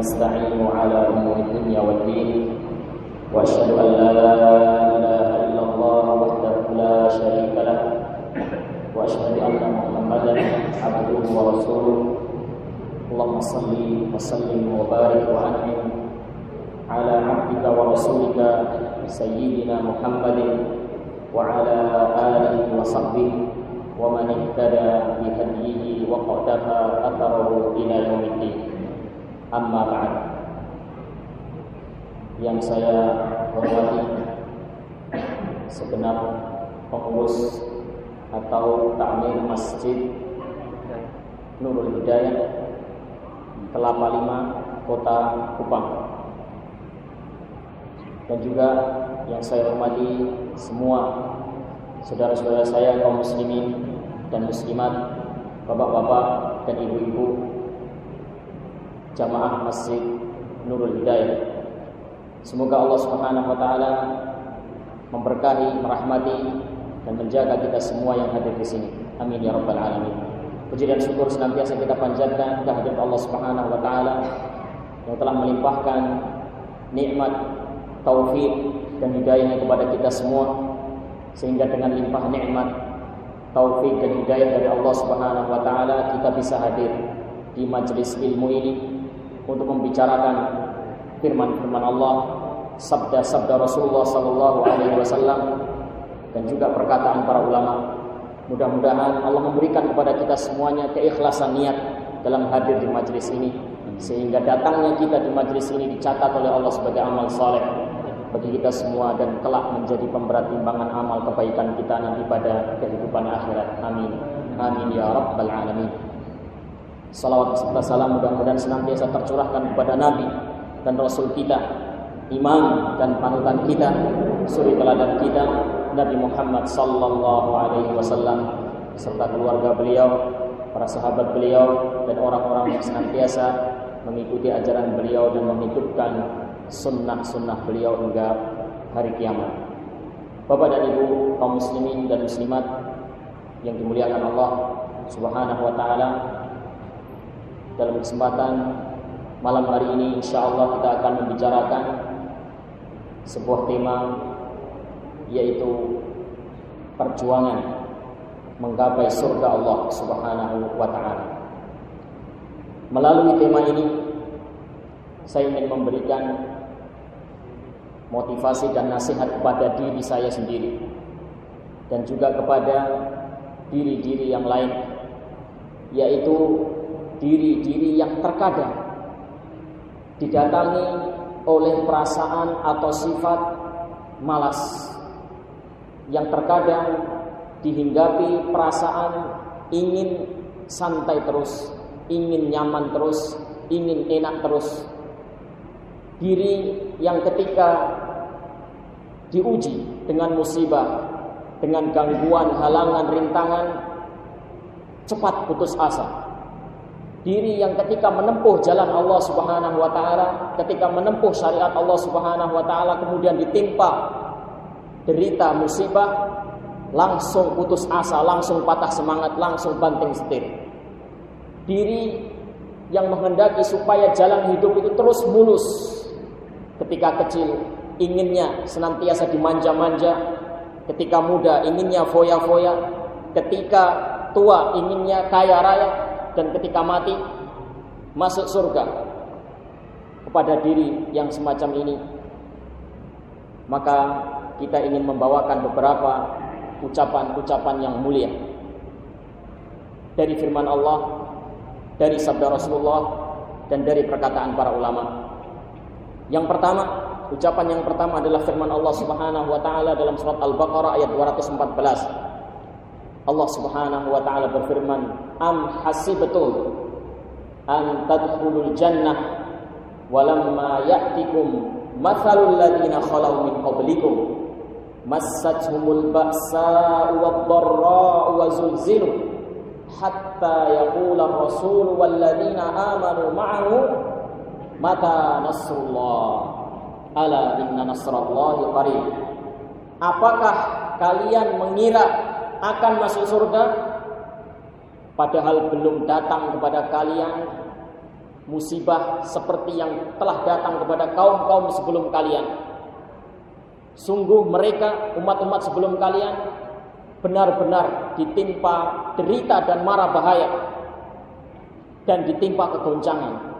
وبه نستعين على أمور الدنيا والدين. وأشهد أن لا إله إلا الله وحده لا شريك له. وأشهد أن محمدا عبده ورسوله. اللهم صل وسلم وبارك وأنعم على عبدك ورسولك سيدنا محمد وعلى آله وصحبه ومن اهتدى بهديه وقتفى أثره إلى يوم الدين. Amma ba'd. Yang saya hormati segenap pengurus atau takmir masjid Nurul Hidayah Kelapa Lima Kota Kupang. Dan juga yang saya hormati semua saudara-saudara saya kaum muslimin dan muslimat bapak-bapak dan ibu-ibu jamaah Masjid Nurul Hidayah. Semoga Allah Subhanahu wa taala memberkahi, merahmati dan menjaga kita semua yang hadir di sini. Amin ya rabbal alamin. Puji dan syukur senantiasa kita panjatkan kehadirat Allah Subhanahu wa taala yang telah melimpahkan nikmat, taufik dan hidayahnya kepada kita semua sehingga dengan limpah nikmat taufik dan hidayah dari Allah Subhanahu wa taala kita bisa hadir di majelis ilmu ini untuk membicarakan firman-firman Allah, sabda-sabda Rasulullah sallallahu alaihi wasallam dan juga perkataan para ulama. Mudah-mudahan Allah memberikan kepada kita semuanya keikhlasan niat dalam hadir di majelis ini sehingga datangnya kita di majelis ini dicatat oleh Allah sebagai amal saleh bagi kita semua dan kelak menjadi pemberat timbangan amal kebaikan kita nanti pada kehidupan akhirat. Amin. Amin ya rabbal alamin. Salawat serta salam mudah-mudahan senantiasa tercurahkan kepada Nabi dan Rasul kita, imam dan panutan kita, suri teladan kita, Nabi Muhammad sallallahu alaihi wasallam serta keluarga beliau, para sahabat beliau dan orang-orang yang senantiasa mengikuti ajaran beliau dan menghidupkan sunnah-sunnah beliau hingga hari kiamat. Bapak dan Ibu kaum muslimin dan muslimat yang dimuliakan Allah Subhanahu wa taala. Dalam kesempatan malam hari ini insyaallah kita akan membicarakan sebuah tema yaitu perjuangan menggapai surga Allah Subhanahu wa taala. Melalui tema ini saya ingin memberikan motivasi dan nasihat kepada diri saya sendiri dan juga kepada diri-diri yang lain yaitu diri-diri yang terkadang didatangi oleh perasaan atau sifat malas yang terkadang dihinggapi perasaan ingin santai terus, ingin nyaman terus, ingin enak terus. Diri yang ketika diuji dengan musibah, dengan gangguan, halangan, rintangan, cepat putus asa. Diri yang ketika menempuh jalan Allah Subhanahu wa taala, ketika menempuh syariat Allah Subhanahu wa taala kemudian ditimpa derita musibah, langsung putus asa, langsung patah semangat, langsung banting setir. Diri yang menghendaki supaya jalan hidup itu terus mulus. Ketika kecil inginnya senantiasa dimanja-manja, ketika muda inginnya foya-foya, ketika tua inginnya kaya raya, dan ketika mati masuk surga kepada diri yang semacam ini. Maka kita ingin membawakan beberapa ucapan-ucapan yang mulia dari firman Allah, dari sabda Rasulullah dan dari perkataan para ulama. Yang pertama, ucapan yang pertama adalah firman Allah Subhanahu wa taala dalam surat Al-Baqarah ayat 214. Allah Subhanahu wa taala berfirman, "Am hasibtum an tadkhulul jannah walamma ya'tikum mathalul ladzina khalau min qablikum? Massathumul ba'sa'u wad-dharra'u wa zulzilu hatta yaqula ar-rasul wal ladzina amanu ma'ahu mata nasrullah ala inna nasrallahi qarib. Apakah kalian mengira akan masuk surga padahal belum datang kepada kalian musibah seperti yang telah datang kepada kaum-kaum sebelum kalian. Sungguh mereka umat-umat sebelum kalian benar-benar ditimpa derita dan mara bahaya dan ditimpa kegoncangan.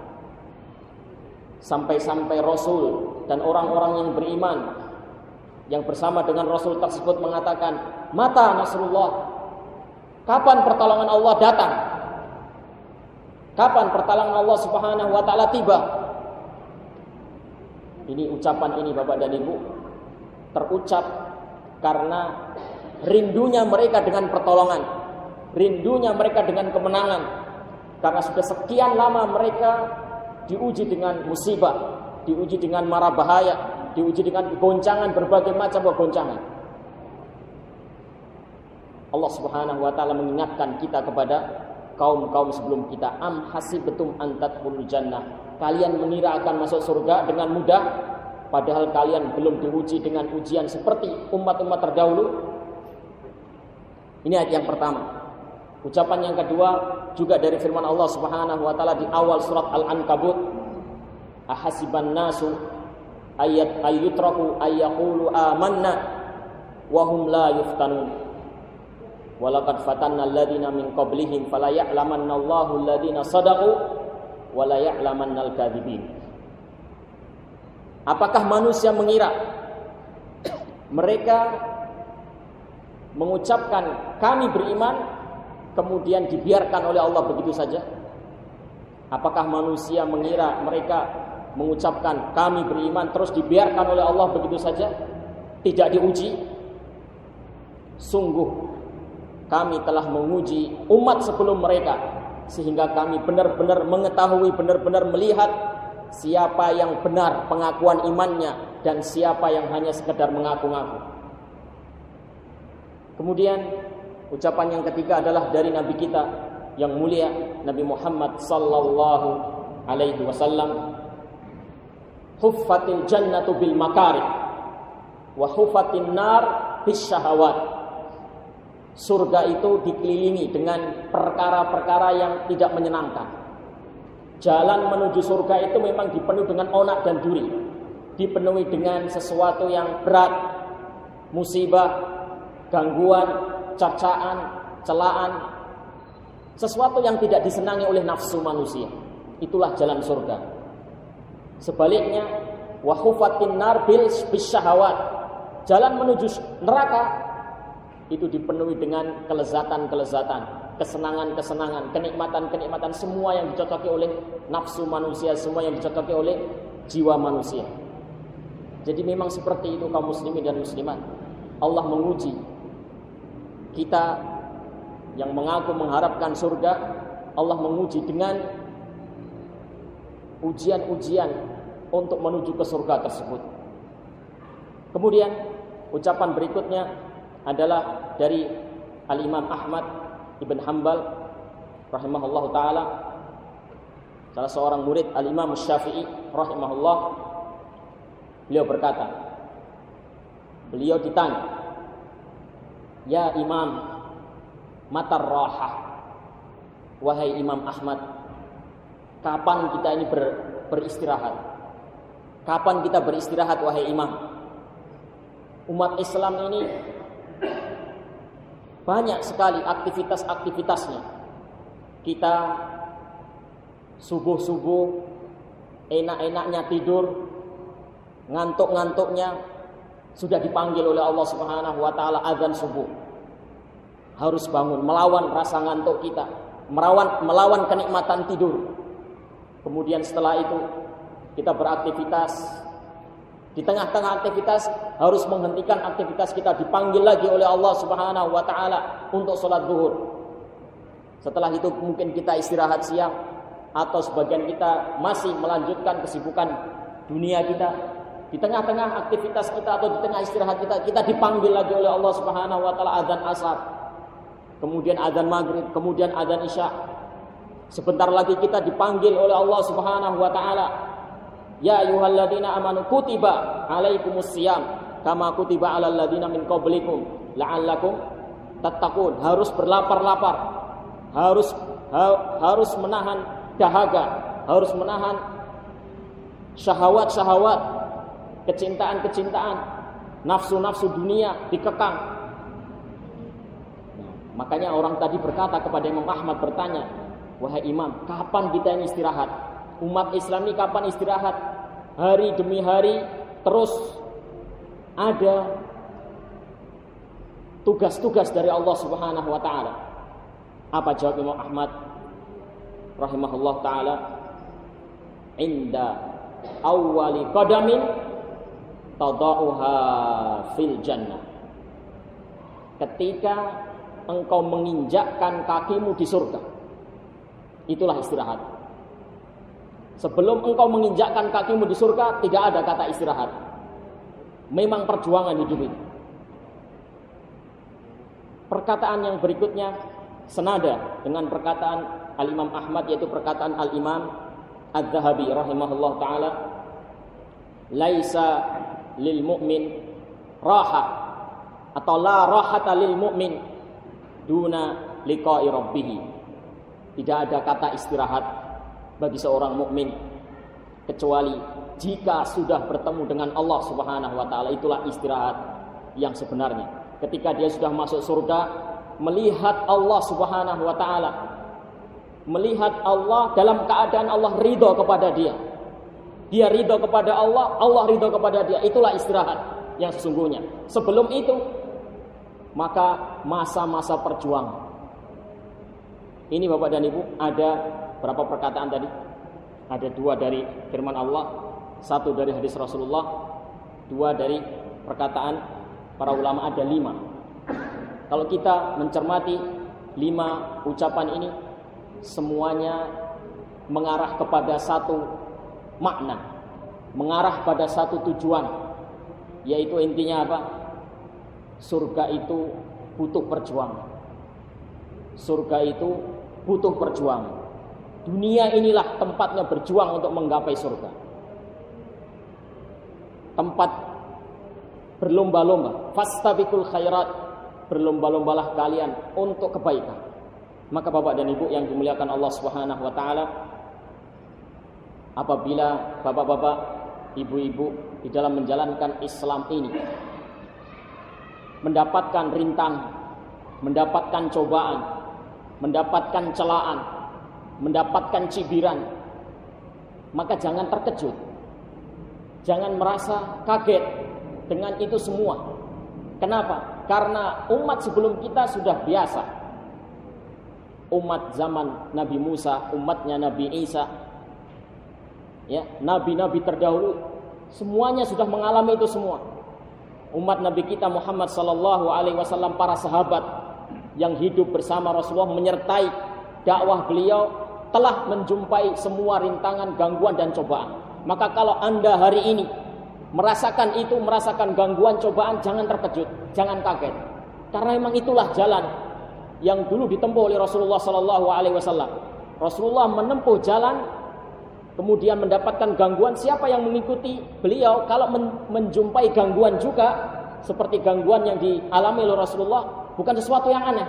Sampai-sampai Rasul dan orang-orang yang beriman yang bersama dengan Rasul tersebut mengatakan, "Mata Nasrullah? Kapan pertolongan Allah datang?" Kapan pertolongan Allah Subhanahu wa taala tiba? Ini ucapan ini Bapak dan Ibu terucap karena rindunya mereka dengan pertolongan, rindunya mereka dengan kemenangan. Karena sudah sekian lama mereka diuji dengan musibah, diuji dengan mara bahaya, diuji dengan goncangan berbagai macam goncangan. Allah Subhanahu wa taala mengingatkan kita kepada kaum-kaum sebelum kita. Am hasibatum antatul jannah? Kalian mengira akan masuk surga dengan mudah padahal kalian belum diuji dengan ujian seperti umat-umat terdahulu? Ini ayat yang pertama. Ucapan yang kedua juga dari firman Allah Subhanahu wa taala di awal surat Al-Ankabut. Ahasiban nasu ayat ayyutraku ayyaqulu amanna wa hum la yuftanun Walaqad fatanna alladziina min qablihim fala ya'lamanna Allahu alladziina sadaqu wa la ya'lamannal kadzibin. Apakah manusia mengira mereka mengucapkan kami beriman kemudian dibiarkan oleh Allah begitu saja? Apakah manusia mengira mereka mengucapkan kami beriman terus dibiarkan oleh Allah begitu saja? Tidak diuji? Sungguh kami telah menguji umat sebelum mereka sehingga kami benar-benar mengetahui benar-benar melihat siapa yang benar pengakuan imannya dan siapa yang hanya sekedar mengaku-ngaku. Kemudian ucapan yang ketiga adalah dari nabi kita yang mulia Nabi Muhammad sallallahu alaihi wasallam huffatil jannatu bil makarih wa huffatin nar bis syahawat surga itu dikelilingi dengan perkara-perkara yang tidak menyenangkan. Jalan menuju surga itu memang dipenuhi dengan onak dan duri. Dipenuhi dengan sesuatu yang berat, musibah, gangguan, cacaan, celaan, sesuatu yang tidak disenangi oleh nafsu manusia. Itulah jalan surga. Sebaliknya, wahufatin nar bil bisyahawat. Jalan menuju neraka itu dipenuhi dengan kelezatan-kelezatan, kesenangan-kesenangan, kenikmatan-kenikmatan semua yang dicocoki oleh nafsu manusia, semua yang dicocoki oleh jiwa manusia. Jadi memang seperti itu kaum muslimin dan muslimat. Allah menguji kita yang mengaku mengharapkan surga, Allah menguji dengan ujian-ujian untuk menuju ke surga tersebut. Kemudian ucapan berikutnya adalah dari Al-Imam Ahmad Ibn Hanbal rahimahullah taala salah seorang murid Al-Imam Syafi'i rahimahullah beliau berkata beliau ditanya Ya Imam matar rahah wahai Imam Ahmad kapan kita ini ber, beristirahat kapan kita beristirahat wahai Imam umat Islam ini banyak sekali aktivitas-aktivitasnya. Kita subuh-subuh enak-enaknya tidur, ngantuk-ngantuknya sudah dipanggil oleh Allah Subhanahu wa taala azan subuh. Harus bangun melawan rasa ngantuk kita, melawan melawan kenikmatan tidur. Kemudian setelah itu kita beraktivitas di tengah-tengah aktivitas harus menghentikan aktivitas kita dipanggil lagi oleh Allah Subhanahu wa taala untuk sholat zuhur. Setelah itu mungkin kita istirahat siang atau sebagian kita masih melanjutkan kesibukan dunia kita. Di tengah-tengah aktivitas kita atau di tengah istirahat kita kita dipanggil lagi oleh Allah Subhanahu wa taala azan asar. Kemudian azan maghrib, kemudian azan isya. Sebentar lagi kita dipanggil oleh Allah Subhanahu wa taala Ya ayyuhalladzina amanu kutiba alaikumus siyam kama kutiba alal ladzina min qablikum la'allakum tattaqun. Harus berlapar-lapar. Harus ha, harus menahan dahaga, harus menahan syahwat-syahwat, kecintaan-kecintaan, nafsu-nafsu dunia dikekang. Nah, makanya orang tadi berkata kepada Imam Ahmad bertanya, "Wahai Imam, kapan kita ini istirahat? Umat Islam ini kapan istirahat? Hari demi hari terus ada tugas-tugas dari Allah Subhanahu wa taala. Apa jawab Imam Ahmad rahimahullah taala? Inda awwali qadamin tadauha fil jannah. Ketika engkau menginjakkan kakimu di surga. Itulah istirahat. Sebelum engkau menginjakkan kakimu di surga, tidak ada kata istirahat. Memang perjuangan hidup itu. Perkataan yang berikutnya senada dengan perkataan Al-Imam Ahmad yaitu perkataan Al-Imam Az-Zahabi rahimahullah taala laisa lil mu'min raha atau la rahata lil mu'min duna liqa'i rabbih tidak ada kata istirahat bagi seorang mukmin kecuali jika sudah bertemu dengan Allah Subhanahu wa taala. Itulah istirahat yang sebenarnya. Ketika dia sudah masuk surga melihat Allah Subhanahu wa taala melihat Allah dalam keadaan Allah ridho kepada dia. Dia ridho kepada Allah Allah ridho kepada dia. Itulah istirahat yang sesungguhnya. Sebelum itu maka masa-masa perjuangan ini Bapak dan Ibu ada berapa perkataan tadi ada dua dari firman Allah satu dari hadis Rasulullah dua dari perkataan para ulama ada lima. Kalau kita mencermati lima ucapan ini, semuanya mengarah kepada satu makna, mengarah pada satu tujuan, yaitu intinya apa? Surga itu butuh perjuangan. Surga itu butuh perjuangan. Dunia inilah tempatnya berjuang untuk menggapai surga. Tempat berlomba-lomba fastabiqul khairat berlomba-lombalah kalian untuk kebaikan maka Bapak dan Ibu yang dimuliakan Allah Subhanahu wa taala apabila bapak-bapak ibu-ibu di dalam menjalankan Islam ini mendapatkan rintang mendapatkan cobaan mendapatkan celaan mendapatkan cibiran maka jangan terkejut jangan merasa kaget dengan itu semua. Kenapa? Karena umat sebelum kita sudah biasa. Umat zaman Nabi Musa, umatnya Nabi Isa, ya, nabi-nabi terdahulu semuanya sudah mengalami itu semua. Umat Nabi kita Muhammad sallallahu alaihi wasallam para sahabat yang hidup bersama Rasulullah menyertai dakwah beliau telah menjumpai semua rintangan, gangguan dan cobaan. Maka kalau Anda hari ini merasakan itu, merasakan gangguan, cobaan, jangan terkejut, jangan kaget. Karena memang itulah jalan yang dulu ditempuh oleh Rasulullah Sallallahu Alaihi Wasallam. Rasulullah menempuh jalan, kemudian mendapatkan gangguan. Siapa yang mengikuti beliau? Kalau men menjumpai gangguan juga, seperti gangguan yang dialami oleh Rasulullah, bukan sesuatu yang aneh.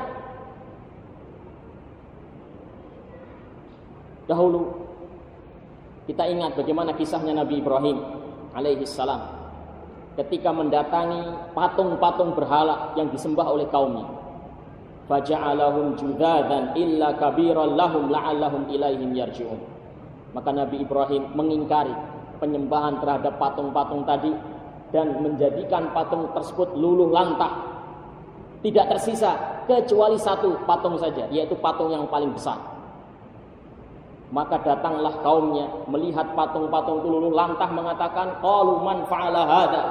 Dahulu kita ingat bagaimana kisahnya Nabi Ibrahim alaihi salam ketika mendatangi patung-patung berhala yang disembah oleh kaumnya. Faja'alahum judadan illa kabiran lahum la'allahum ilaihim yarji'un. Maka Nabi Ibrahim mengingkari penyembahan terhadap patung-patung tadi dan menjadikan patung tersebut luluh lantah. Tidak tersisa kecuali satu patung saja, yaitu patung yang paling besar. Maka datanglah kaumnya melihat patung-patung itu lantah mengatakan qalu man fa'ala hadza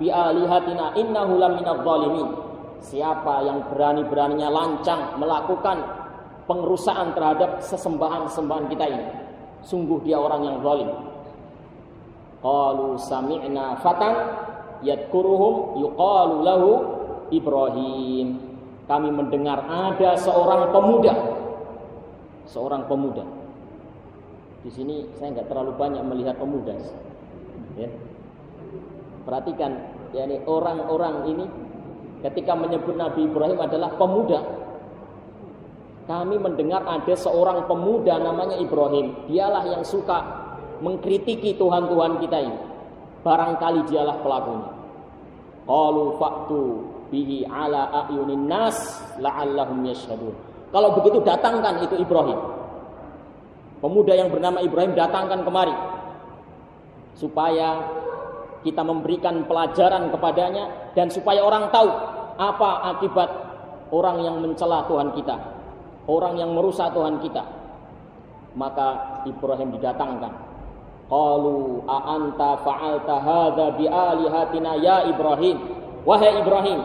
bi alihatina innahu laminadh dhalimin. Siapa yang berani-beraninya lancang melakukan pengerusakan terhadap sesembahan-sembahan kita ini? Sungguh dia orang yang zalim. Qalu sami'na fatan yadkuruhum yuqalu lahu Ibrahim. Kami mendengar ada seorang pemuda. Seorang pemuda di sini saya nggak terlalu banyak melihat pemuda. Ya. Perhatikan, yakni orang-orang ini ketika menyebut Nabi Ibrahim adalah pemuda. Kami mendengar ada seorang pemuda namanya Ibrahim. Dialah yang suka mengkritiki Tuhan-Tuhan kita ini. Barangkali dialah pelakunya. Qalu faktu bihi ala ayunin nas la'allahum yashhadun. Kalau begitu datangkan itu Ibrahim. Pemuda yang bernama Ibrahim datangkan kemari supaya kita memberikan pelajaran kepadanya dan supaya orang tahu apa akibat orang yang mencela Tuhan kita, orang yang merusak Tuhan kita. Maka Ibrahim didatangkan. Qalu a anta fa'alta hadza bi alihatina ya Ibrahim? Wahai Ibrahim,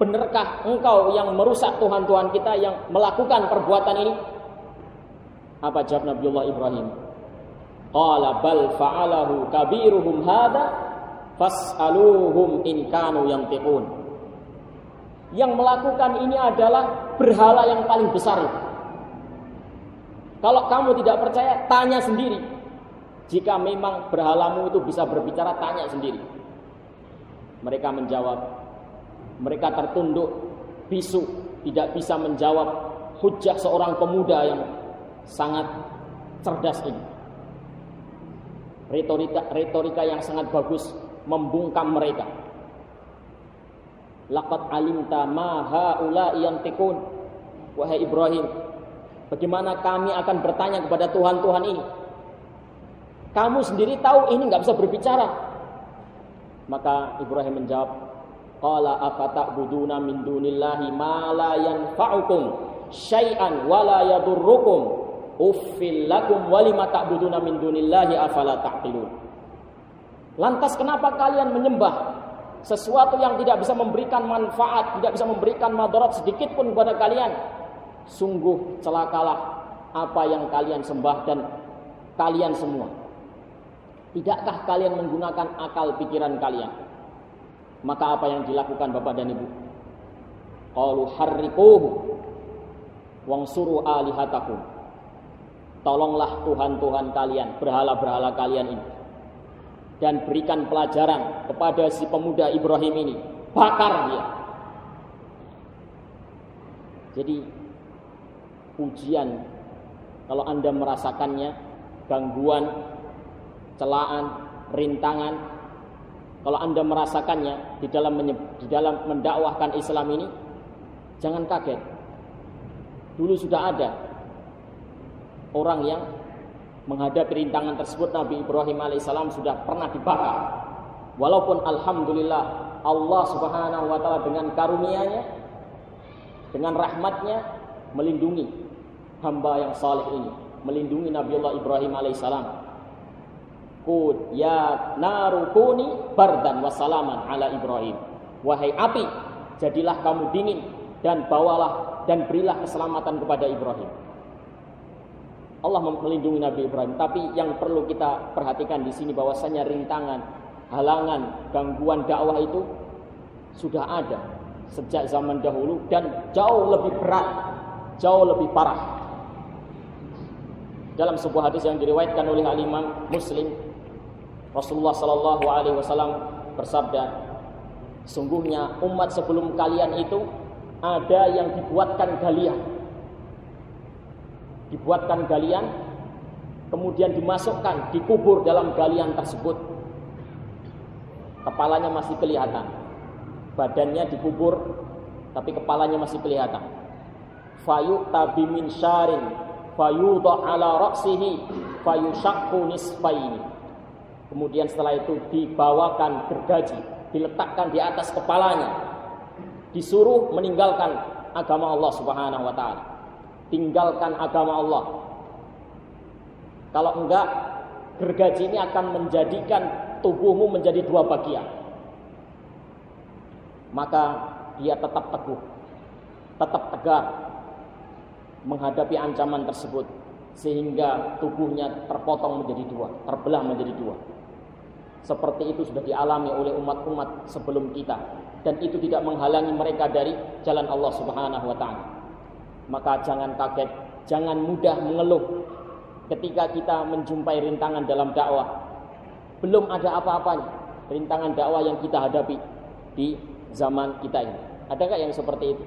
benarkah engkau yang merusak Tuhan-Tuhan kita yang melakukan perbuatan ini? Apa jawab Nabiullah Ibrahim? Qala bal fa'alahu kabiruhum hadza fas'aluhum in kanu yantiqun. Yang melakukan ini adalah berhala yang paling besar. Kalau kamu tidak percaya, tanya sendiri. Jika memang berhalamu itu bisa berbicara, tanya sendiri. Mereka menjawab, mereka tertunduk, bisu, tidak bisa menjawab hujah seorang pemuda yang sangat cerdas ini. Retorika, retorika yang sangat bagus membungkam mereka. Laqad alimta ma haula yantiqun. Wahai Ibrahim, bagaimana kami akan bertanya kepada Tuhan-Tuhan ini? Kamu sendiri tahu ini nggak bisa berbicara. Maka Ibrahim menjawab, Qala afata'buduna min dunillahi ma la yanfa'ukum syai'an wa la yadurrukum uffil lakum wa lima ta'buduna min dunillahi afala ta'qilun. Lantas kenapa kalian menyembah sesuatu yang tidak bisa memberikan manfaat, tidak bisa memberikan madarat sedikit pun kepada kalian? Sungguh celakalah apa yang kalian sembah dan kalian semua. Tidakkah kalian menggunakan akal pikiran kalian? Maka apa yang dilakukan Bapak dan Ibu? Qalu harriquhu wangsuru alihatakum. Tolonglah Tuhan-Tuhan kalian, berhala-berhala kalian ini. Dan berikan pelajaran kepada si pemuda Ibrahim ini. Bakar dia. Jadi ujian kalau Anda merasakannya gangguan, celaan, rintangan, kalau Anda merasakannya di dalam di dalam mendakwahkan Islam ini, jangan kaget. Dulu sudah ada orang yang menghadapi rintangan tersebut Nabi Ibrahim alaihissalam sudah pernah dibakar. Walaupun alhamdulillah Allah Subhanahu wa taala dengan karunia-Nya dengan rahmatnya melindungi hamba yang saleh ini, melindungi Nabiullah Ibrahim alaihissalam. Qud ya narukuni bardan wasalaman ala Ibrahim. Wahai api, jadilah kamu dingin dan bawalah dan berilah keselamatan kepada Ibrahim. Allah melindungi Nabi Ibrahim, tapi yang perlu kita perhatikan di sini bahwasanya rintangan, halangan, gangguan dakwah itu sudah ada sejak zaman dahulu dan jauh lebih berat, jauh lebih parah. Dalam sebuah hadis yang diriwayatkan oleh Al Imam Muslim, Rasulullah Shallallahu Alaihi Wasallam bersabda, sungguhnya umat sebelum kalian itu ada yang dibuatkan galian, dibuatkan galian, kemudian dimasukkan, dikubur dalam galian tersebut. Kepalanya masih kelihatan, badannya dikubur, tapi kepalanya masih kelihatan. Fayu tabi min syarin, fayudha ala raksihi, fayushakku nisfaini. Kemudian setelah itu dibawakan gergaji, diletakkan di atas kepalanya, disuruh meninggalkan agama Allah Subhanahu wa taala tinggalkan agama Allah. Kalau enggak, gergaji ini akan menjadikan tubuhmu menjadi dua bagian. Maka dia tetap teguh, tetap tegar menghadapi ancaman tersebut sehingga tubuhnya terpotong menjadi dua, terbelah menjadi dua. Seperti itu sudah dialami oleh umat-umat sebelum kita dan itu tidak menghalangi mereka dari jalan Allah Subhanahu wa taala. Maka jangan kaget, jangan mudah mengeluh ketika kita menjumpai rintangan dalam dakwah. Belum ada apa-apanya rintangan dakwah yang kita hadapi di zaman kita ini. Ada nggak yang seperti itu?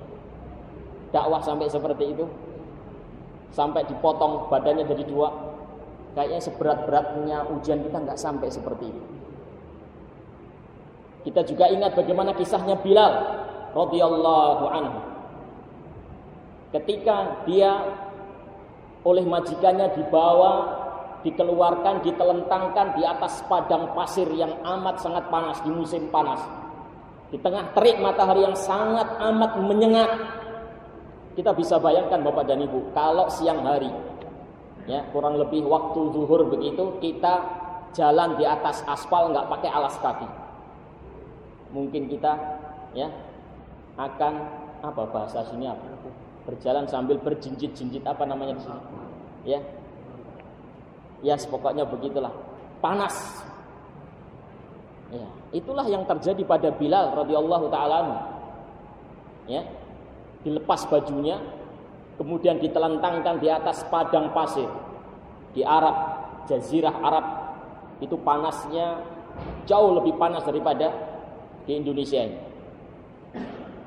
Dakwah sampai seperti itu? sampai dipotong badannya jadi dua. Kayaknya seberat-beratnya ujian kita nggak sampai seperti itu. Kita juga ingat bagaimana kisahnya Bilal radhiyallahu anhu. Ketika dia oleh majikannya dibawa, dikeluarkan, ditelentangkan di atas padang pasir yang amat sangat panas di musim panas. Di tengah terik matahari yang sangat amat menyengat. Kita bisa bayangkan Bapak dan Ibu, kalau siang hari ya kurang lebih waktu zuhur begitu kita jalan di atas aspal nggak pakai alas kaki mungkin kita ya akan apa bahasa sini apa? Berjalan sambil berjinjit-jinjit apa namanya di sini? Ya. Ya pokoknya begitulah. Panas. Ya itulah yang terjadi pada Bilal radhiyallahu taala ya dilepas bajunya kemudian ditelentangkan di atas padang pasir. Di Arab jazirah Arab itu panasnya jauh lebih panas daripada di Indonesia ini.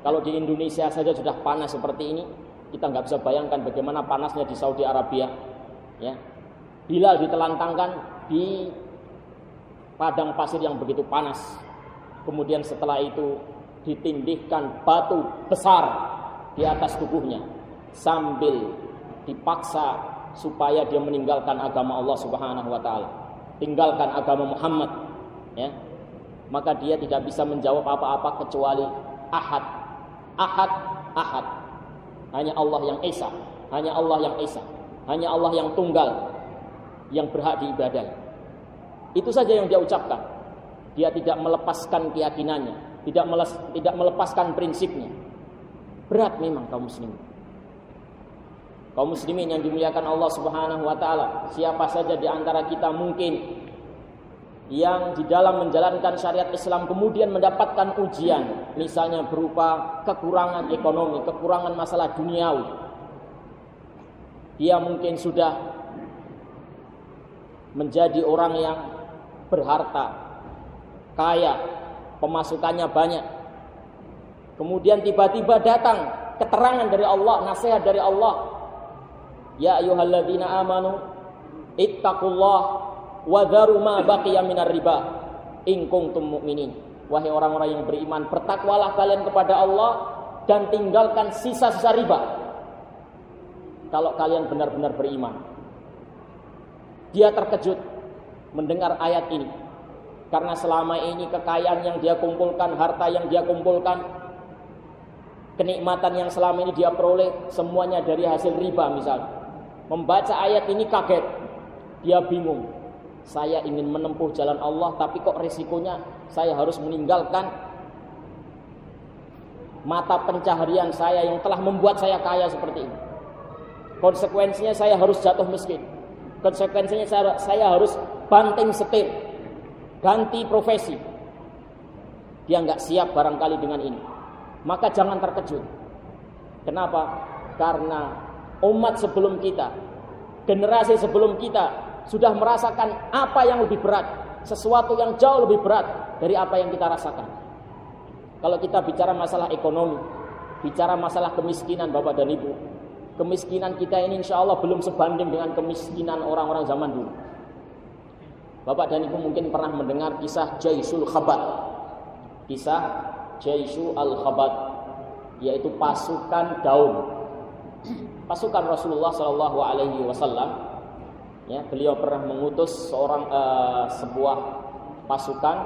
Kalau di Indonesia saja sudah panas seperti ini, kita nggak bisa bayangkan bagaimana panasnya di Saudi Arabia. Ya, Bilal ditelantangkan di padang pasir yang begitu panas. Kemudian setelah itu ditindihkan batu besar di atas tubuhnya sambil dipaksa supaya dia meninggalkan agama Allah Subhanahu wa taala. Tinggalkan agama Muhammad, ya maka dia tidak bisa menjawab apa-apa kecuali ahad. Ahad ahad. Hanya Allah yang esa. Hanya Allah yang esa. Hanya Allah yang tunggal. Yang berhak diibadahi itu saja yang dia ucapkan. Dia tidak melepaskan keyakinannya. Tidak meles, tidak melepaskan prinsipnya. Berat memang kaum muslimin. Kaum muslimin yang dimuliakan Allah Subhanahu wa taala. Siapa saja di antara kita mungkin yang di dalam menjalankan syariat Islam kemudian mendapatkan ujian, misalnya berupa kekurangan ekonomi, kekurangan masalah duniawi. Dia mungkin sudah menjadi orang yang berharta, kaya, pemasukannya banyak. Kemudian tiba-tiba datang keterangan dari Allah, nasihat dari Allah. Ya ayyuhalladzina amanu ittaqullah Wadharu ma baqiya minar riba in kuntum mu'minin. Wahai orang-orang yang beriman, bertakwalah kalian kepada Allah dan tinggalkan sisa-sisa riba. Kalau kalian benar-benar beriman. Dia terkejut mendengar ayat ini. Karena selama ini kekayaan yang dia kumpulkan, harta yang dia kumpulkan, kenikmatan yang selama ini dia peroleh semuanya dari hasil riba misalnya. Membaca ayat ini kaget. Dia bingung saya ingin menempuh jalan Allah tapi kok resikonya saya harus meninggalkan mata pencaharian saya yang telah membuat saya kaya seperti ini. Konsekuensinya saya harus jatuh miskin. Konsekuensinya saya, saya harus banting setir, ganti profesi. Dia nggak siap barangkali dengan ini. Maka jangan terkejut. Kenapa? Karena umat sebelum kita, generasi sebelum kita sudah merasakan apa yang lebih berat, sesuatu yang jauh lebih berat dari apa yang kita rasakan. Kalau kita bicara masalah ekonomi, bicara masalah kemiskinan Bapak dan Ibu, kemiskinan kita ini insya Allah belum sebanding dengan kemiskinan orang-orang zaman dulu. Bapak dan Ibu mungkin pernah mendengar kisah Jaisul Khabat. Kisah Jaisul Al-Khabat yaitu pasukan daun. Pasukan Rasulullah Shallallahu alaihi wasallam ya beliau pernah mengutus seorang uh, sebuah pasukan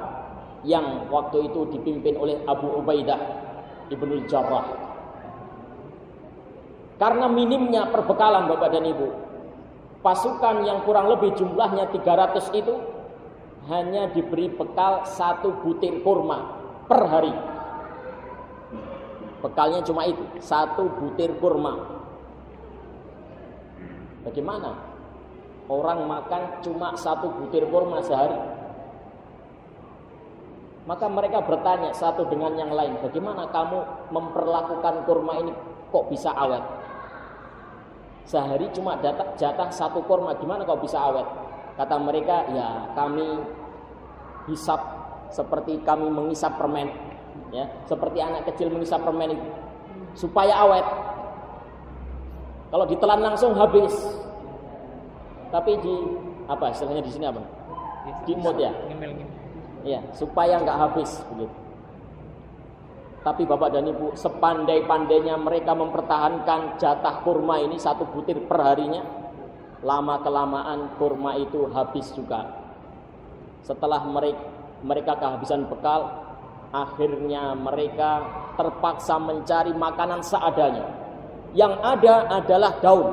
yang waktu itu dipimpin oleh Abu Ubaidah ibnu Jarrah. Karena minimnya perbekalan Bapak dan Ibu pasukan yang kurang lebih jumlahnya 300 itu hanya diberi bekal satu butir kurma per hari. Bekalnya cuma itu satu butir kurma. Bagaimana Orang makan cuma satu butir kurma sehari. Maka mereka bertanya satu dengan yang lain, bagaimana kamu memperlakukan kurma ini kok bisa awet? Sehari cuma jatah, jatah satu kurma, gimana kok bisa awet? Kata mereka, ya kami hisap seperti kami mengisap permen, ya seperti anak kecil mengisap permen supaya awet. Kalau ditelan langsung habis. Tapi di apa istilahnya di sini apa? Di mood ya. Iya, supaya nggak habis begitu. Tapi Bapak dan Ibu, sepandai-pandainya mereka mempertahankan jatah kurma ini satu butir per harinya, lama kelamaan kurma itu habis juga. Setelah mereka mereka kehabisan bekal, akhirnya mereka terpaksa mencari makanan seadanya. Yang ada adalah daun.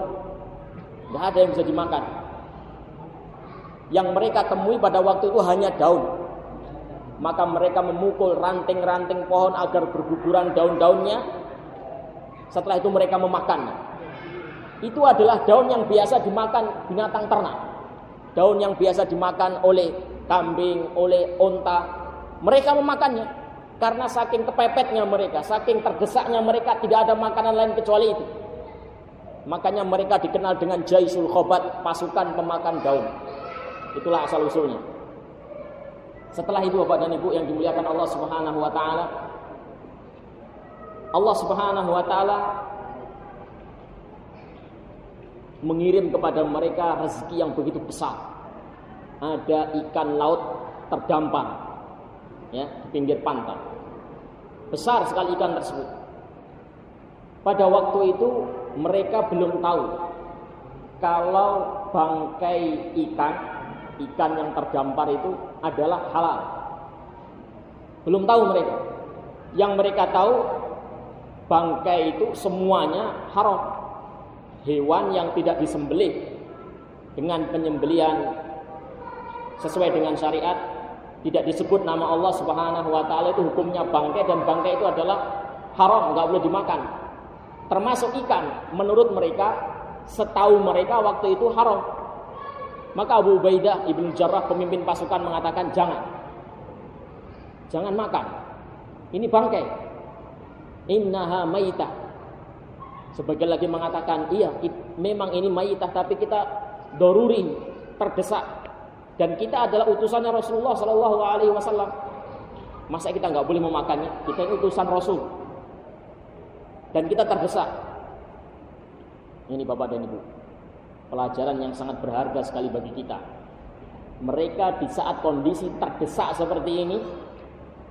Tidak ada yang bisa dimakan. Yang mereka temui pada waktu itu hanya daun maka mereka memukul ranting-ranting pohon agar berguguran daun-daunnya. Setelah itu mereka memakannya. Itu adalah daun yang biasa dimakan binatang ternak. Daun yang biasa dimakan oleh kambing, oleh onta. Mereka memakannya karena saking kepepetnya mereka, saking tergesaknya mereka tidak ada makanan lain kecuali itu. Makanya mereka dikenal dengan Jaisul Khobat, pasukan pemakan daun. Itulah asal usulnya. Setelah itu Bapak dan Ibu yang dimuliakan Allah Subhanahu wa taala Allah Subhanahu wa taala mengirim kepada mereka rezeki yang begitu besar. Ada ikan laut terdampar ya di pinggir pantai. Besar sekali ikan tersebut. Pada waktu itu mereka belum tahu kalau bangkai ikan ikan yang terdampar itu adalah halal. Belum tahu mereka. Yang mereka tahu bangkai itu semuanya haram. Hewan yang tidak disembelih dengan penyembelian sesuai dengan syariat tidak disebut nama Allah Subhanahu wa taala itu hukumnya bangkai dan bangkai itu adalah haram, nggak boleh dimakan. Termasuk ikan menurut mereka setahu mereka waktu itu haram maka Abu Ubaidah Ibnu Jarrah pemimpin pasukan mengatakan jangan. Jangan makan. Ini bangkai. Innaha maitah. Sebagian lagi mengatakan iya memang ini maitah tapi kita doruri terdesak dan kita adalah utusannya Rasulullah Shallallahu Alaihi Wasallam. Masa kita nggak boleh memakannya? Kita ini utusan Rasul dan kita terdesak. Ini bapak dan ibu pelajaran yang sangat berharga sekali bagi kita. Mereka di saat kondisi terdesak seperti ini,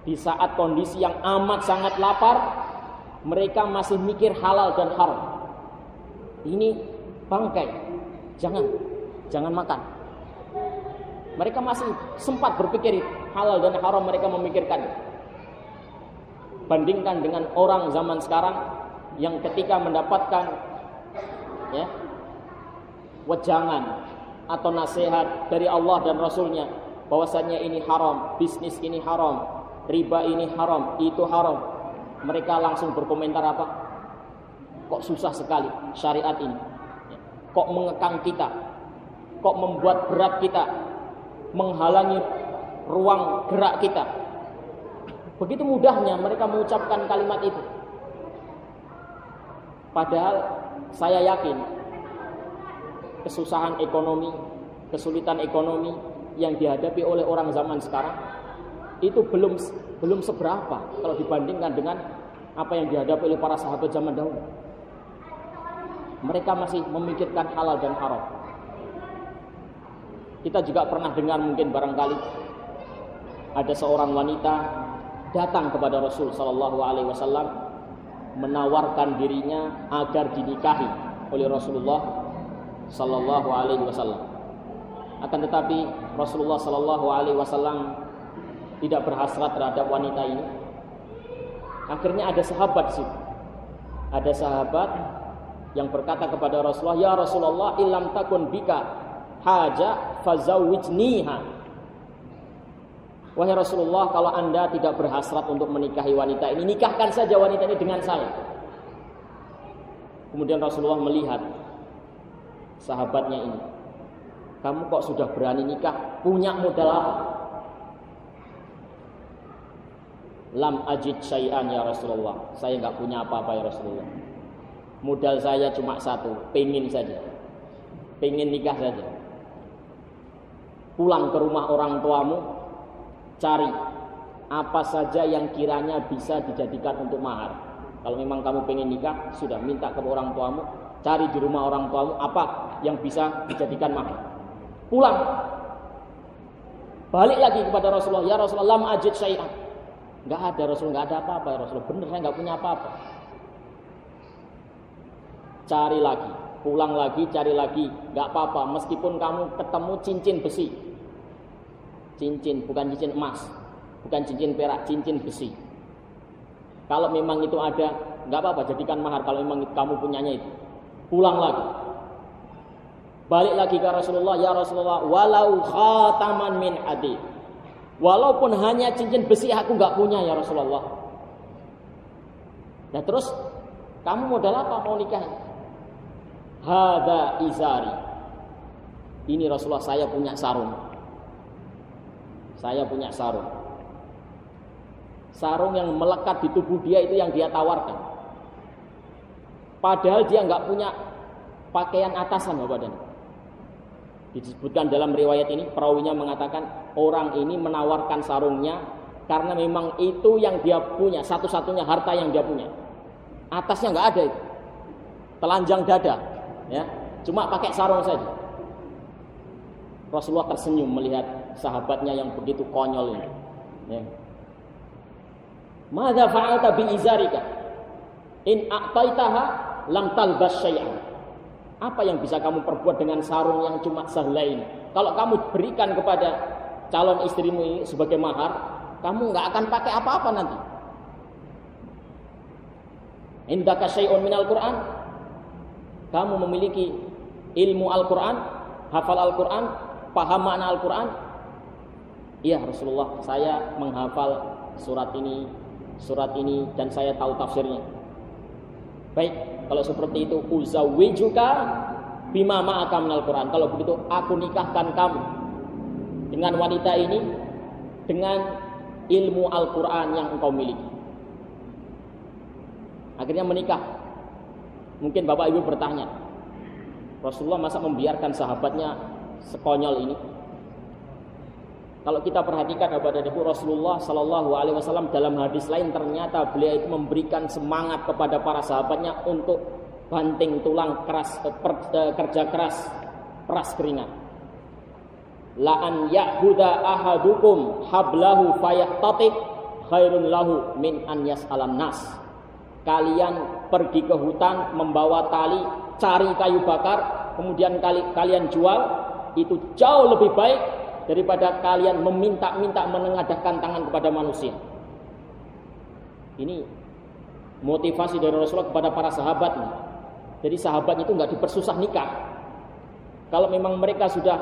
di saat kondisi yang amat sangat lapar, mereka masih mikir halal dan haram. Ini bangkai, jangan, jangan makan. Mereka masih sempat berpikir halal dan haram mereka memikirkan. Bandingkan dengan orang zaman sekarang yang ketika mendapatkan ya wejangan atau nasihat dari Allah dan Rasulnya bahwasanya ini haram, bisnis ini haram, riba ini haram, itu haram. Mereka langsung berkomentar apa? Kok susah sekali syariat ini. Kok mengekang kita? Kok membuat berat kita? Menghalangi ruang gerak kita. Begitu mudahnya mereka mengucapkan kalimat itu. Padahal saya yakin kesusahan ekonomi, kesulitan ekonomi yang dihadapi oleh orang zaman sekarang itu belum belum seberapa kalau dibandingkan dengan apa yang dihadapi oleh para sahabat zaman dahulu. Mereka masih memikirkan halal dan haram. Kita juga pernah dengar mungkin barangkali ada seorang wanita datang kepada Rasul Shallallahu Alaihi Wasallam menawarkan dirinya agar dinikahi oleh Rasulullah sallallahu alaihi wasallam. Akan tetapi Rasulullah sallallahu alaihi wasallam tidak berhasrat terhadap wanita ini. Akhirnya ada sahabat sih. Ada sahabat yang berkata kepada Rasulullah, "Ya Rasulullah, ilam takun bika haja fazawijniha." Wahai Rasulullah, kalau Anda tidak berhasrat untuk menikahi wanita ini, nikahkan saja wanita ini dengan saya. Kemudian Rasulullah melihat sahabatnya ini. Kamu kok sudah berani nikah? Punya modal apa? Lam ajid syai'an ya Rasulullah. Saya nggak punya apa-apa ya Rasulullah. Modal saya cuma satu, pengen saja. Pengen nikah saja. Pulang ke rumah orang tuamu, cari apa saja yang kiranya bisa dijadikan untuk mahar. Kalau memang kamu pengen nikah, sudah minta ke orang tuamu, Cari di rumah orang tuamu apa yang bisa dijadikan mahar. Pulang. Balik lagi kepada Rasulullah, "Ya Rasulullah, lam ajid syai'an." Enggak ada Rasul, enggak ada apa-apa ya Rasulullah. Benar saya enggak punya apa-apa. Cari lagi, pulang lagi, cari lagi, enggak apa-apa. Meskipun kamu ketemu cincin besi, cincin bukan cincin emas, bukan cincin perak, cincin besi. Kalau memang itu ada, nggak apa-apa, jadikan mahar kalau memang kamu punyanya itu. Pulang lagi. Balik lagi ke Rasulullah, ya Rasulullah, walau khataman min hadid. Walaupun hanya cincin besi aku nggak punya ya Rasulullah. Nah terus kamu modal apa mau nikah? Hada izari. Ini Rasulullah saya punya sarung. Saya punya sarung. Sarung yang melekat di tubuh dia itu yang dia tawarkan. Padahal dia nggak punya pakaian atasan Bapak dan Disebutkan dalam riwayat ini perawinya mengatakan orang ini menawarkan sarungnya karena memang itu yang dia punya, satu-satunya harta yang dia punya. Atasnya nggak ada itu. Telanjang dada, ya. Cuma pakai sarung saja. Rasulullah tersenyum melihat sahabatnya yang begitu konyol ini. Ya. Mada fa'alta bi izarika? In a'taitaha lam talbas syai'an. Apa yang bisa kamu perbuat dengan sarung yang cuma sehelai ini? Kalau kamu berikan kepada calon istrimu ini sebagai mahar, kamu nggak akan pakai apa-apa nanti. Indaka syai'un minal Qur'an? Kamu memiliki ilmu Al-Qur'an, hafal Al-Qur'an, paham makna Al-Qur'an? Iya Rasulullah, saya menghafal surat ini, surat ini dan saya tahu tafsirnya. Baik, kalau seperti itu uzawijuka bima ma'aka minal Qur'an. Kalau begitu aku nikahkan kamu dengan wanita ini dengan ilmu Al-Qur'an yang engkau miliki. Akhirnya menikah. Mungkin Bapak Ibu bertanya, Rasulullah masa membiarkan sahabatnya sekonyol ini? Kalau kita perhatikan kepada Ibu Rasulullah Shallallahu Alaihi Wasallam dalam hadis lain ternyata beliau itu memberikan semangat kepada para sahabatnya untuk banting tulang keras eh, eh, kerja keras peras keringat. La an ya'buda ahadukum hablahu fayahtatib khairun lahu min an yas'alan nas kalian pergi ke hutan membawa tali, cari kayu bakar, kemudian kali, kalian jual, itu jauh lebih baik daripada kalian meminta-minta menengadahkan tangan kepada manusia. Ini motivasi dari Rasulullah kepada para sahabat. Jadi sahabat itu nggak dipersusah nikah. Kalau memang mereka sudah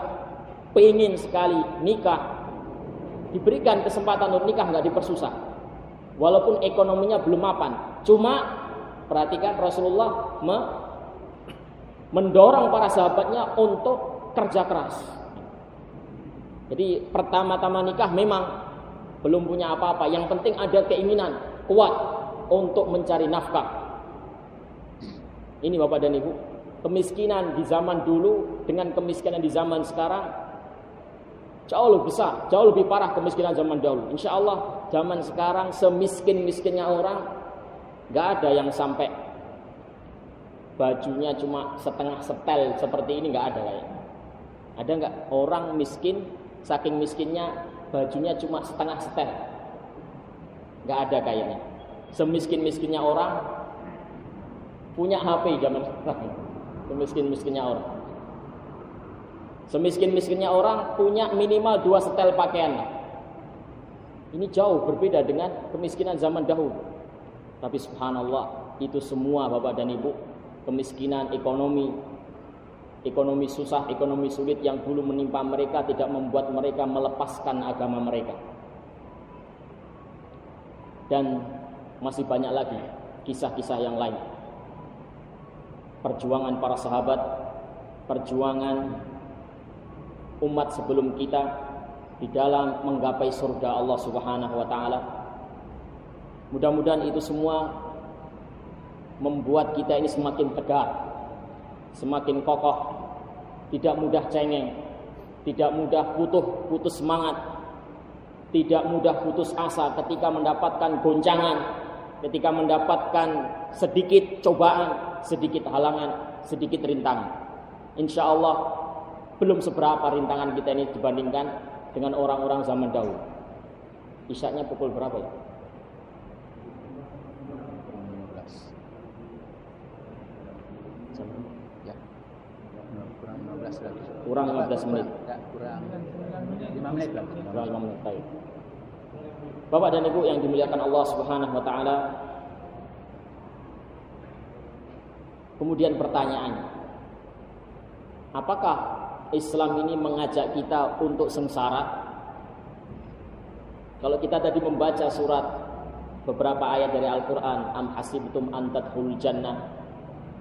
pengen sekali nikah, diberikan kesempatan untuk nikah nggak dipersusah. Walaupun ekonominya belum mapan, Cuma perhatikan Rasulullah me mendorong para sahabatnya untuk kerja keras. Jadi pertama-tama nikah memang belum punya apa-apa. Yang penting ada keinginan kuat untuk mencari nafkah. Ini Bapak dan Ibu, kemiskinan di zaman dulu dengan kemiskinan di zaman sekarang jauh lebih besar, jauh lebih parah kemiskinan zaman dahulu. Insya Allah zaman sekarang semiskin-miskinnya orang Gak ada yang sampai bajunya cuma setengah setel seperti ini nggak ada kayak. Ada nggak orang miskin saking miskinnya bajunya cuma setengah setel? Nggak ada kayaknya. Semiskin miskinnya orang punya HP zaman sekarang. Semiskin miskinnya orang. Semiskin miskinnya orang punya minimal dua setel pakaian. Ini jauh berbeda dengan kemiskinan zaman dahulu. Tapi subhanallah, itu semua Bapak dan Ibu, kemiskinan ekonomi, ekonomi susah, ekonomi sulit yang dulu menimpa mereka tidak membuat mereka melepaskan agama mereka. Dan masih banyak lagi kisah-kisah yang lain. Perjuangan para sahabat, perjuangan umat sebelum kita di dalam menggapai surga Allah Subhanahu wa taala Mudah-mudahan itu semua membuat kita ini semakin tegar, semakin kokoh, tidak mudah cengeng, tidak mudah putus putus semangat, tidak mudah putus asa ketika mendapatkan goncangan, ketika mendapatkan sedikit cobaan, sedikit halangan, sedikit rintangan. Insya Allah belum seberapa rintangan kita ini dibandingkan dengan orang-orang zaman dahulu. Isyaknya pukul berapa? Ya. Kurang 15 lagi. Kurang 15 menit. Kurang 5 menit lagi. Kurang 5 menit. Baik. Bapak dan Ibu yang dimuliakan Allah Subhanahu wa taala. Kemudian pertanyaan, apakah Islam ini mengajak kita untuk sengsara? Kalau kita tadi membaca surat beberapa ayat dari Al-Qur'an, am hasibtum an tadkhulul jannah?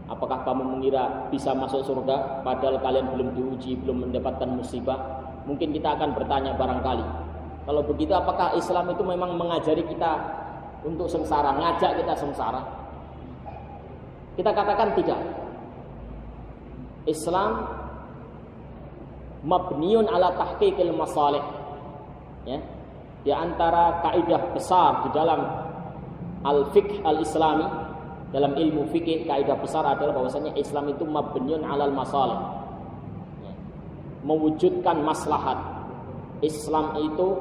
Apakah kamu mengira bisa masuk surga padahal kalian belum diuji, belum mendapatkan musibah? Mungkin kita akan bertanya barangkali, kalau begitu apakah Islam itu memang mengajari kita untuk sengsara, ngajak kita sengsara? Kita katakan tidak. Islam mabniun ala tahqiqil masalih. Ya. Di antara kaidah besar di dalam al-fiqh al-islami dalam ilmu fikih kaidah besar adalah bahwasanya Islam itu mabniun alal masalih. Mewujudkan maslahat. Islam itu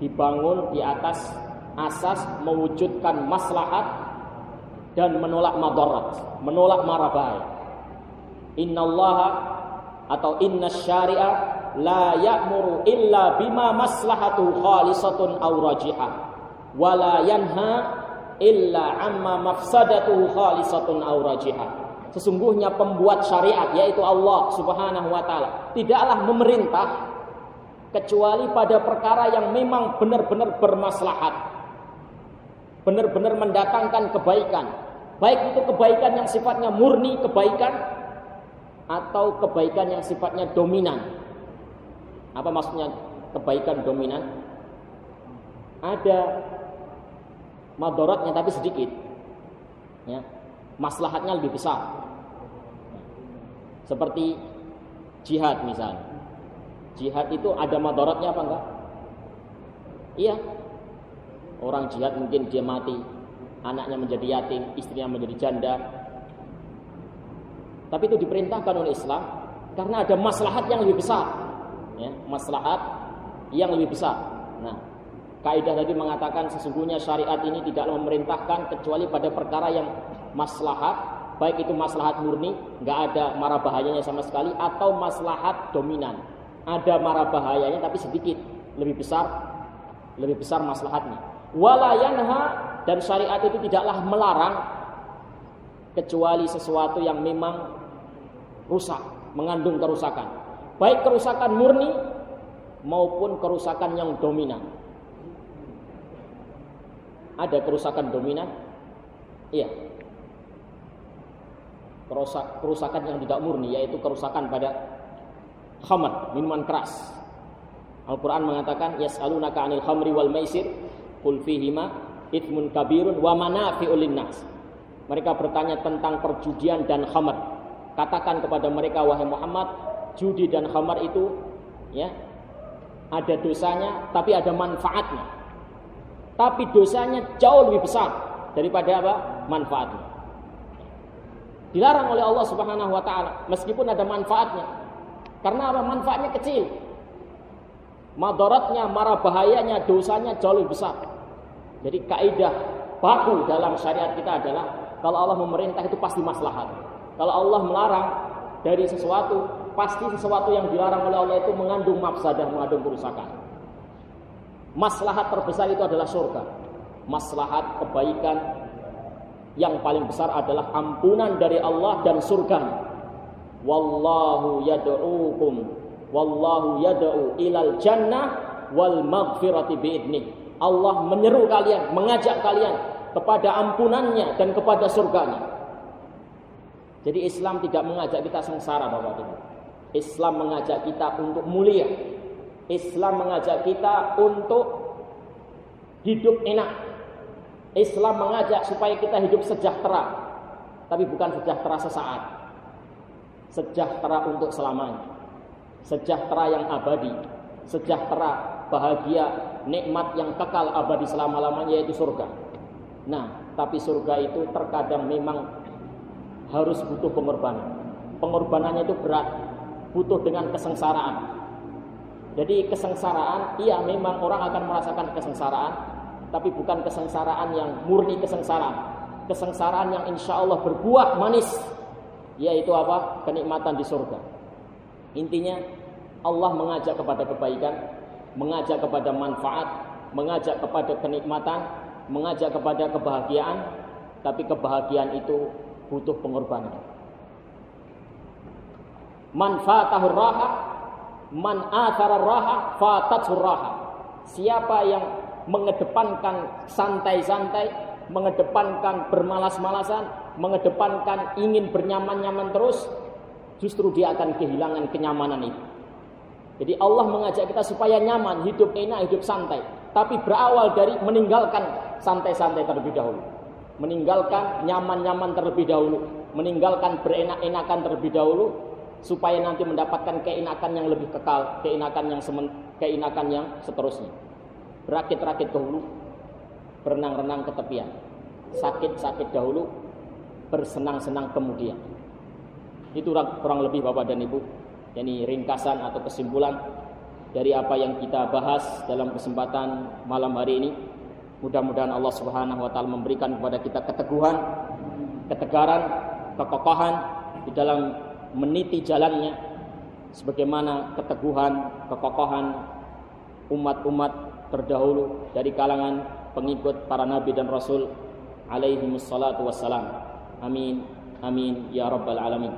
dibangun di atas asas mewujudkan maslahat dan menolak madarat, menolak mara bahaya. Innallaha atau inna syari'a la ya'muru illa bima maslahatu khalisatun aw rajihah wa yanha illa amma mafsadatuhu khalisatun aw. Sesungguhnya pembuat syariat yaitu Allah Subhanahu wa taala tidaklah memerintah kecuali pada perkara yang memang benar-benar bermaslahat. Benar-benar mendatangkan kebaikan. Baik itu kebaikan yang sifatnya murni kebaikan atau kebaikan yang sifatnya dominan. Apa maksudnya kebaikan dominan? Ada madorotnya tapi sedikit. Ya. Maslahatnya lebih besar. Seperti jihad misalnya. Jihad itu ada madorotnya apa enggak? Iya. Orang jihad mungkin dia mati, anaknya menjadi yatim, istrinya menjadi janda. Tapi itu diperintahkan oleh Islam karena ada maslahat yang lebih besar. Ya, maslahat yang lebih besar. Nah, kaidah tadi mengatakan sesungguhnya syariat ini tidak memerintahkan kecuali pada perkara yang maslahat, baik itu maslahat murni, nggak ada marah bahayanya sama sekali, atau maslahat dominan. Ada marah bahayanya tapi sedikit, lebih besar, lebih besar maslahatnya. Walayanha dan syariat itu tidaklah melarang kecuali sesuatu yang memang rusak, mengandung kerusakan. Baik kerusakan murni maupun kerusakan yang dominan. Ada kerusakan dominan? Iya. Kerusak, kerusakan yang tidak murni yaitu kerusakan pada khamar, minuman keras. Al-Qur'an mengatakan yas'alunaka 'anil khamri wal maisir qul fihima ithmun kabirun wa manafi'ul linnas. Mereka bertanya tentang perjudian dan khamar. Katakan kepada mereka wahai Muhammad, judi dan khamar itu ya ada dosanya tapi ada manfaatnya. Tapi dosanya jauh lebih besar daripada apa? manfaatnya. Dilarang oleh Allah Subhanahu wa taala meskipun ada manfaatnya. Karena apa? Manfaatnya kecil. Madaratnya, marah bahayanya, dosanya jauh lebih besar. Jadi kaidah baku dalam syariat kita adalah kalau Allah memerintah itu pasti maslahat. Kalau Allah melarang dari sesuatu, pasti sesuatu yang dilarang oleh Allah itu mengandung mafsadah, mengandung kerusakan. Maslahat terbesar itu adalah surga. Maslahat kebaikan yang paling besar adalah ampunan dari Allah dan surga. Wallahu yad'ukum wallahu yad'u ilal jannah wal maghfirati biidnih. Allah menyeru kalian, mengajak kalian kepada ampunannya dan kepada surganya. Jadi Islam tidak mengajak kita sengsara Bapak Ibu. Islam mengajak kita untuk mulia. Islam mengajak kita untuk hidup enak. Islam mengajak supaya kita hidup sejahtera. Tapi bukan sejahtera sesaat. Sejahtera untuk selamanya. Sejahtera yang abadi. Sejahtera, bahagia, nikmat yang kekal abadi selama-lamanya yaitu surga. Nah, tapi surga itu terkadang memang harus butuh pengorbanan. pengorbanannya itu berat, butuh dengan kesengsaraan. Jadi kesengsaraan, iya memang orang akan merasakan kesengsaraan, tapi bukan kesengsaraan yang murni kesengsaraan. Kesengsaraan yang insya Allah berbuah manis, yaitu apa? Kenikmatan di surga. Intinya Allah mengajak kepada kebaikan, mengajak kepada manfaat, mengajak kepada kenikmatan, mengajak kepada kebahagiaan, tapi kebahagiaan itu butuh pengorbanan. Manfaatahur raha, man athara raha, fatatul raha. Siapa yang mengedepankan santai-santai, mengedepankan bermalas-malasan, mengedepankan ingin bernyaman-nyaman terus, justru dia akan kehilangan kenyamanan itu. Jadi Allah mengajak kita supaya nyaman, hidup enak, hidup santai. Tapi berawal dari meninggalkan santai-santai terlebih dahulu. Meninggalkan nyaman-nyaman terlebih dahulu. Meninggalkan berenak-enakan terlebih dahulu. Supaya nanti mendapatkan keenakan yang lebih kekal. Keenakan yang semen, keenakan yang seterusnya. Berakit-rakit dahulu. Berenang-renang ke tepian. Sakit-sakit dahulu. Bersenang-senang kemudian. Itu kurang lebih Bapak dan Ibu. Ini ringkasan atau kesimpulan dari apa yang kita bahas dalam kesempatan malam hari ini. Mudah-mudahan Allah Subhanahu wa taala memberikan kepada kita keteguhan, ketegaran, kekokohan di dalam meniti jalannya sebagaimana keteguhan, kekokohan umat-umat terdahulu dari kalangan pengikut para nabi dan rasul alaihi wassalatu wassalam. Amin. Amin ya rabbal alamin.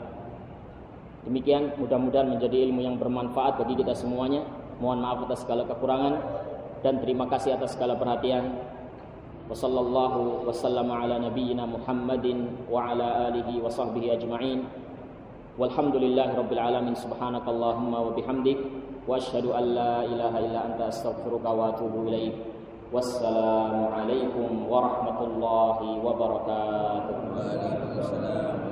Demikian mudah-mudahan menjadi ilmu yang bermanfaat bagi kita semuanya. Mohon maaf atas segala kekurangan dan terima kasih atas segala perhatian. Wassallallahu wasallam ala nabiyyina Muhammadin wa ala alihi wa sahbihi ajma'in. والحمد لله رب العالمين. سبحانك اللهم وبحمدك وأشهد أن لا إله إلا أنت أستغفرك وأتوب إليك. والسلام عليكم ورحمة الله وبركاته. وعليكم السلام.